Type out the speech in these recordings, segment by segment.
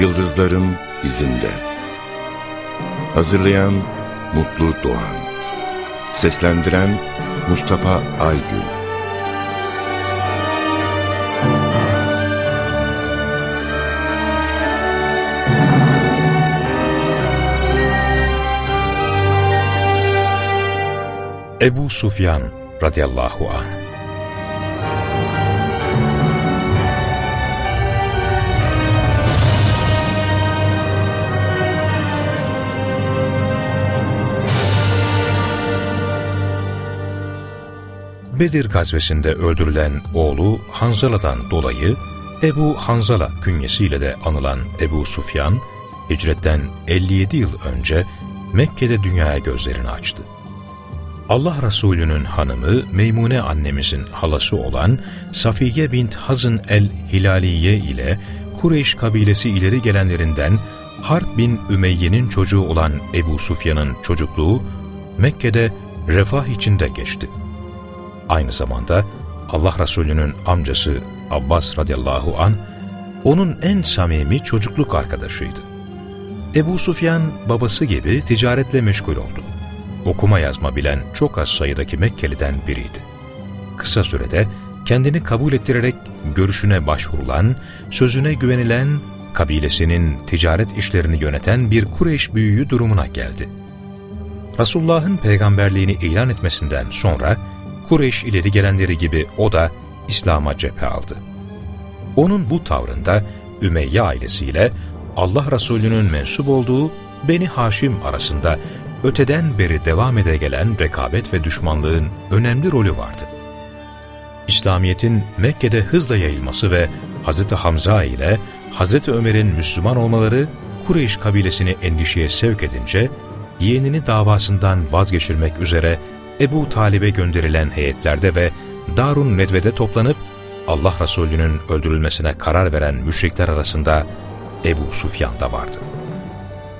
Yıldızların izinde. Hazırlayan Mutlu Doğan. Seslendiren Mustafa Aygün. Ebu Sufyan radıyallahu anh Bedir gazvesinde öldürülen oğlu Hanzala'dan dolayı Ebu Hanzala künyesiyle de anılan Ebu Sufyan, hicretten 57 yıl önce Mekke'de dünyaya gözlerini açtı. Allah Resulü'nün hanımı Meymune annemizin halası olan Safiye bint Hazın el-Hilaliye ile Kureyş kabilesi ileri gelenlerinden Harp bin Ümeyye'nin çocuğu olan Ebu Sufyan'ın çocukluğu Mekke'de refah içinde geçti. Aynı zamanda Allah Resulü'nün amcası Abbas radıyallahu an onun en samimi çocukluk arkadaşıydı. Ebu Sufyan babası gibi ticaretle meşgul oldu. Okuma yazma bilen çok az sayıdaki Mekkeli'den biriydi. Kısa sürede kendini kabul ettirerek görüşüne başvurulan, sözüne güvenilen, kabilesinin ticaret işlerini yöneten bir Kureyş büyüğü durumuna geldi. Resulullah'ın peygamberliğini ilan etmesinden sonra Kureyş ileri gelenleri gibi o da İslam'a cephe aldı. Onun bu tavrında Ümeyye ailesiyle Allah Resulü'nün mensup olduğu Beni Haşim arasında öteden beri devam ede gelen rekabet ve düşmanlığın önemli rolü vardı. İslamiyet'in Mekke'de hızla yayılması ve Hz. Hamza ile Hz. Ömer'in Müslüman olmaları Kureyş kabilesini endişeye sevk edince, yeğenini davasından vazgeçirmek üzere Ebu Talib'e gönderilen heyetlerde ve Darun Nedve'de toplanıp Allah Resulü'nün öldürülmesine karar veren müşrikler arasında Ebu Sufyan da vardı.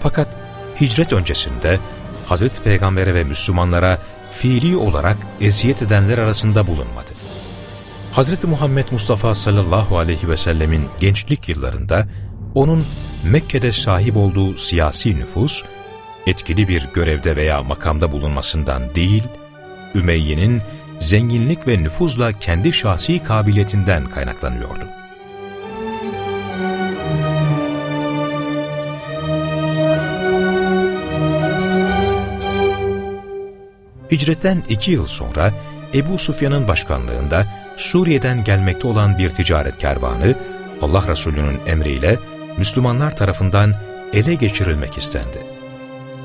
Fakat hicret öncesinde Hazreti Peygamber'e ve Müslümanlara fiili olarak eziyet edenler arasında bulunmadı. Hazreti Muhammed Mustafa sallallahu aleyhi ve sellemin gençlik yıllarında onun Mekke'de sahip olduğu siyasi nüfus, etkili bir görevde veya makamda bulunmasından değil, Ümeyye'nin zenginlik ve nüfuzla kendi şahsi kabiliyetinden kaynaklanıyordu. Hicretten iki yıl sonra Ebu Sufyan'ın başkanlığında Suriye'den gelmekte olan bir ticaret kervanı Allah Resulü'nün emriyle Müslümanlar tarafından ele geçirilmek istendi.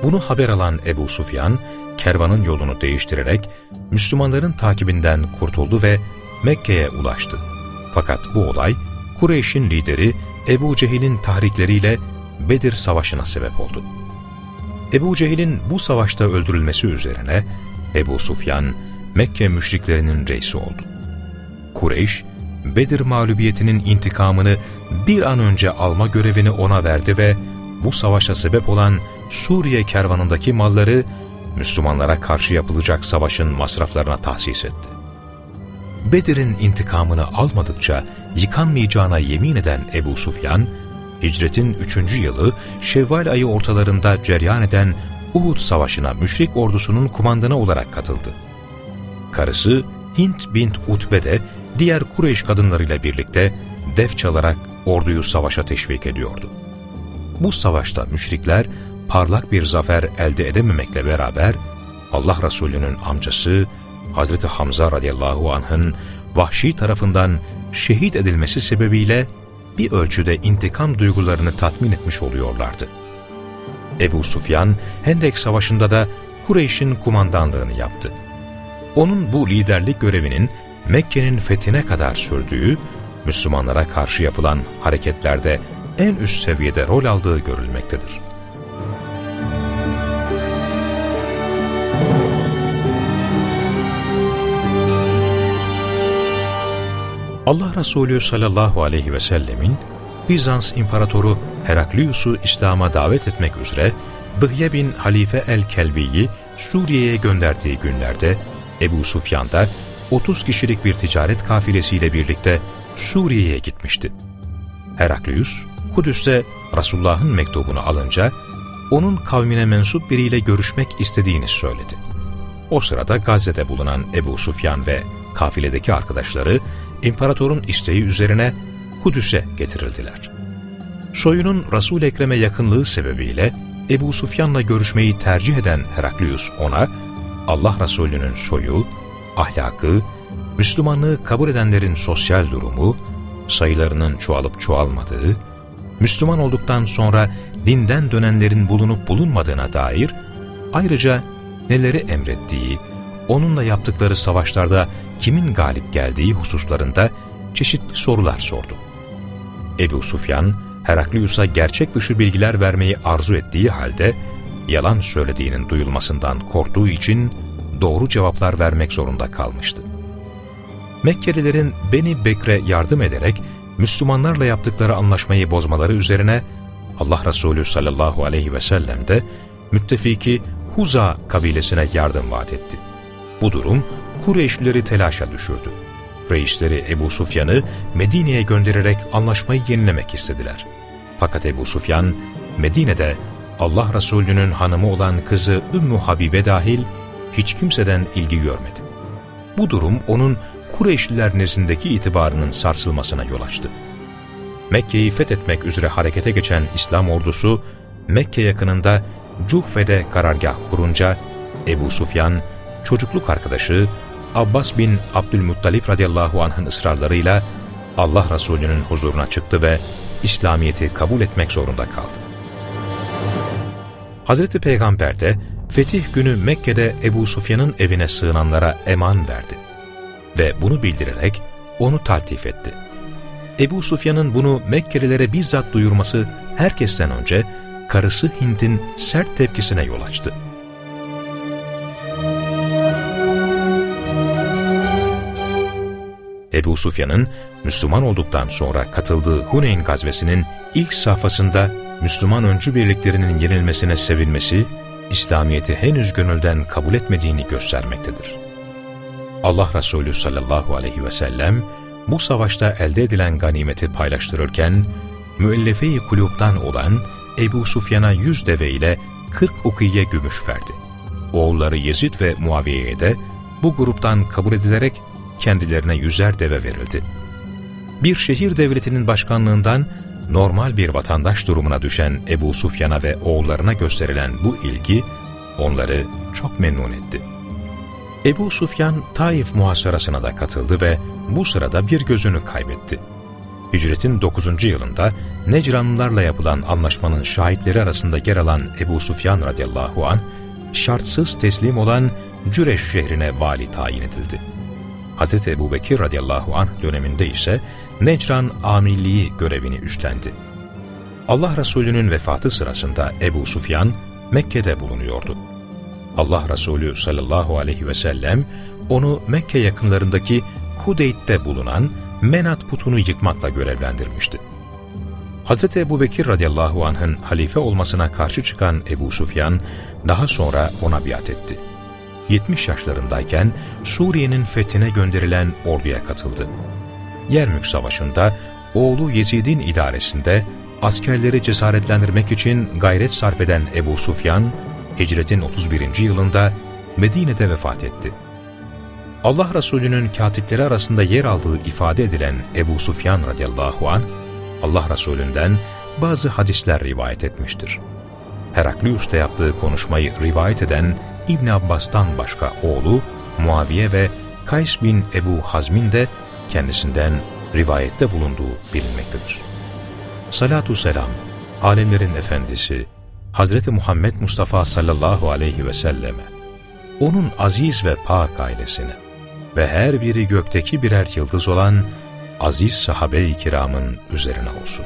Bunu haber alan Ebu Sufyan, kervanın yolunu değiştirerek Müslümanların takibinden kurtuldu ve Mekke'ye ulaştı. Fakat bu olay Kureyş'in lideri Ebu Cehil'in tahrikleriyle Bedir Savaşı'na sebep oldu. Ebu Cehil'in bu savaşta öldürülmesi üzerine Ebu Sufyan Mekke müşriklerinin reisi oldu. Kureyş, Bedir mağlubiyetinin intikamını bir an önce alma görevini ona verdi ve bu savaşa sebep olan Suriye kervanındaki malları Müslümanlara karşı yapılacak savaşın masraflarına tahsis etti. Bedir'in intikamını almadıkça yıkanmayacağına yemin eden Ebu Sufyan, hicretin 3. yılı Şevval ayı ortalarında ceryan eden Uhud Savaşı'na müşrik ordusunun kumandanı olarak katıldı. Karısı Hint bint Utbe de diğer Kureyş kadınlarıyla birlikte def çalarak orduyu savaşa teşvik ediyordu. Bu savaşta müşrikler parlak bir zafer elde edememekle beraber Allah Resulü'nün amcası Hazreti Hamza radıyallahu anh'ın vahşi tarafından şehit edilmesi sebebiyle bir ölçüde intikam duygularını tatmin etmiş oluyorlardı. Ebu Sufyan, Hendek Savaşı'nda da Kureyş'in kumandanlığını yaptı. Onun bu liderlik görevinin Mekke'nin fethine kadar sürdüğü, Müslümanlara karşı yapılan hareketlerde en üst seviyede rol aldığı görülmektedir. Allah Resulü sallallahu aleyhi ve sellemin Bizans İmparatoru Heraklius'u İslam'a davet etmek üzere Dıhye bin Halife el-Kelbi'yi Suriye'ye gönderdiği günlerde Ebu Sufyan da 30 kişilik bir ticaret kafilesiyle birlikte Suriye'ye gitmişti. Heraklius, Kudüs'te Resulullah'ın mektubunu alınca onun kavmine mensup biriyle görüşmek istediğini söyledi. O sırada Gazze'de bulunan Ebu Sufyan ve kafiledeki arkadaşları imparatorun isteği üzerine Kudüs'e getirildiler. Soyunun Resul-i Ekrem'e yakınlığı sebebiyle Ebu Sufyan'la görüşmeyi tercih eden Heraklius ona, Allah Resulü'nün soyu, ahlakı, Müslümanlığı kabul edenlerin sosyal durumu, sayılarının çoğalıp çoğalmadığı, Müslüman olduktan sonra dinden dönenlerin bulunup bulunmadığına dair, ayrıca neleri emrettiği, onunla yaptıkları savaşlarda kimin galip geldiği hususlarında çeşitli sorular sordu. Ebu Sufyan, Heraklius'a gerçek dışı bilgiler vermeyi arzu ettiği halde, yalan söylediğinin duyulmasından korktuğu için doğru cevaplar vermek zorunda kalmıştı. Mekkelilerin Beni Bekre yardım ederek Müslümanlarla yaptıkları anlaşmayı bozmaları üzerine Allah Resulü sallallahu aleyhi ve sellem de müttefiki Huza kabilesine yardım vaat etti. Bu durum Kureyşlileri telaşa düşürdü. Reisleri Ebu Sufyan'ı Medine'ye göndererek anlaşmayı yenilemek istediler. Fakat Ebu Sufyan, Medine'de Allah Resulü'nün hanımı olan kızı Ümmü Habibe dahil hiç kimseden ilgi görmedi. Bu durum onun Kureyşliler nezdindeki itibarının sarsılmasına yol açtı. Mekke'yi fethetmek üzere harekete geçen İslam ordusu, Mekke yakınında Cuhfe'de karargah kurunca, Ebu Sufyan, çocukluk arkadaşı Abbas bin Abdülmuttalip radıyallahu anh'ın ısrarlarıyla Allah Resulü'nün huzuruna çıktı ve İslamiyet'i kabul etmek zorunda kaldı. Hazreti Peygamber de fetih günü Mekke'de Ebu Sufyan'ın evine sığınanlara eman verdi ve bunu bildirerek onu taltif etti. Ebu Sufyan'ın bunu Mekkelilere bizzat duyurması herkesten önce karısı Hind'in sert tepkisine yol açtı. Ebu Sufyan'ın Müslüman olduktan sonra katıldığı Huneyn gazvesinin ilk safhasında Müslüman öncü birliklerinin yenilmesine sevinmesi, İslamiyet'i henüz gönülden kabul etmediğini göstermektedir. Allah Resulü sallallahu aleyhi ve sellem bu savaşta elde edilen ganimeti paylaştırırken, müellefe-i kulüpten olan Ebu Sufyan'a yüz deve ile kırk ukiye gümüş verdi. Oğulları Yezid ve Muaviye'ye de bu gruptan kabul edilerek kendilerine yüzer deve verildi. Bir şehir devletinin başkanlığından normal bir vatandaş durumuna düşen Ebu Sufyan'a ve oğullarına gösterilen bu ilgi onları çok memnun etti. Ebu Sufyan Taif muhasarasına da katıldı ve bu sırada bir gözünü kaybetti. Hicretin 9. yılında Necranlılarla yapılan anlaşmanın şahitleri arasında yer alan Ebu Sufyan radıyallahu an şartsız teslim olan Cüreş şehrine vali tayin edildi. Hz. Ebu Bekir radıyallahu anh döneminde ise Necran amirliği görevini üstlendi. Allah Resulü'nün vefatı sırasında Ebu Sufyan Mekke'de bulunuyordu. Allah Resulü sallallahu aleyhi ve sellem onu Mekke yakınlarındaki Kudeyt'te bulunan Menat putunu yıkmakla görevlendirmişti. Hz. Ebu Bekir radıyallahu anh'ın halife olmasına karşı çıkan Ebu Sufyan daha sonra ona biat etti. 70 yaşlarındayken Suriye'nin fethine gönderilen orduya katıldı. Yermük Savaşı'nda oğlu Yezid'in idaresinde askerleri cesaretlendirmek için gayret sarf eden Ebu Sufyan, hicretin 31. yılında Medine'de vefat etti. Allah Resulü'nün katipleri arasında yer aldığı ifade edilen Ebu Sufyan radıyallahu an Allah Resulü'nden bazı hadisler rivayet etmiştir. Heraklius'ta yaptığı konuşmayı rivayet eden İbn Abbas'tan başka oğlu Muaviye ve Kays bin Ebu Hazm'in de kendisinden rivayette bulunduğu bilinmektedir. Salatu selam, alemlerin efendisi, Hazreti Muhammed Mustafa sallallahu aleyhi ve selleme, onun aziz ve pak ailesine ve her biri gökteki birer yıldız olan aziz sahabe-i kiramın üzerine olsun.